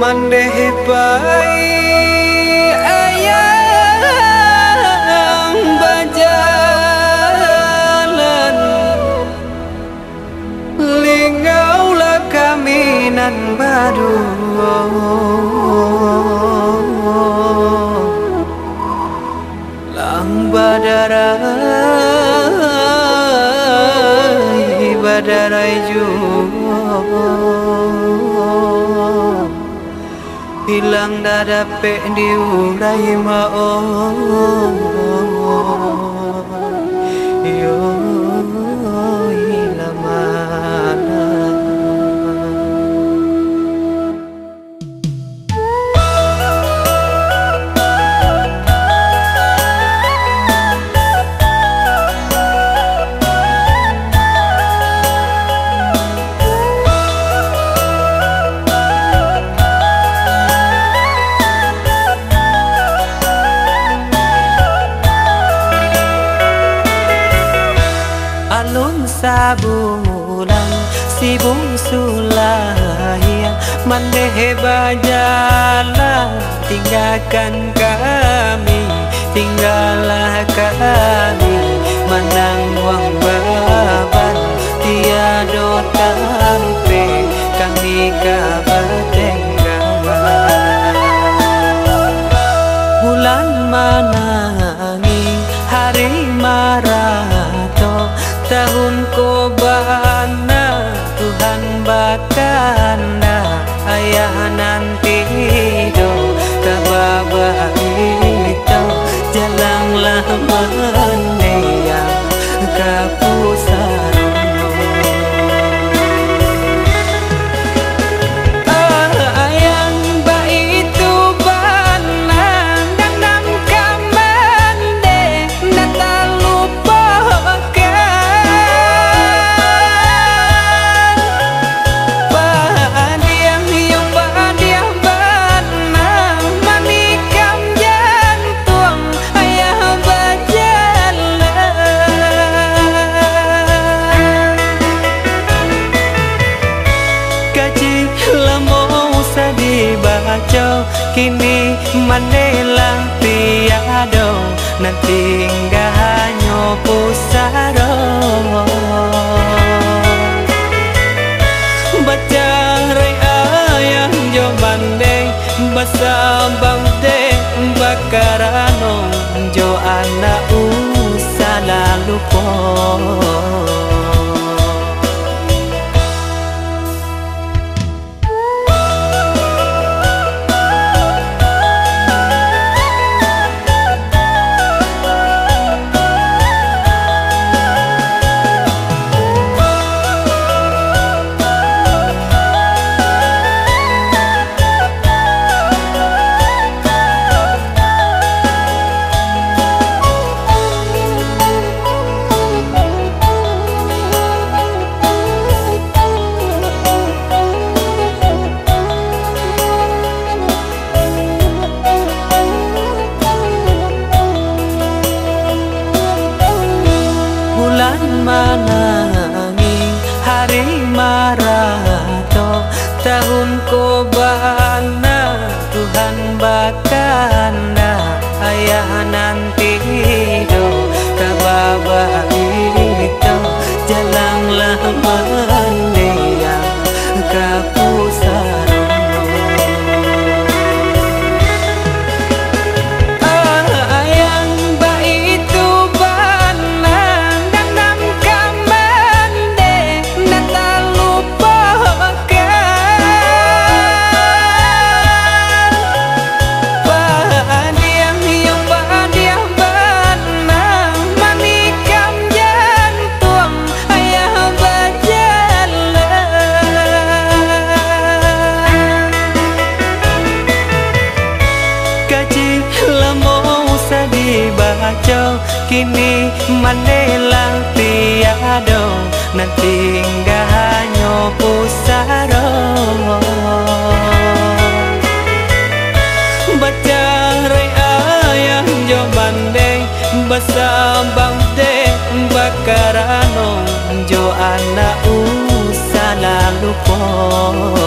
Mandehibai ayam hilang dah dapat diurai mau sa bulan sibung sulaya mandehe berjalan tinggalkan kami, tinggallah kami. Menang wang beban tiada tampe kami kabar bulan mana kini manelang tiado nanti enggak hanya pusaro mananging hari marato tahun ko Tuhan bakal kini manelang tiado nanti enggak hanya pusaro baca rai ayah jo bandeng basambang de bakarano jo anak usala lupa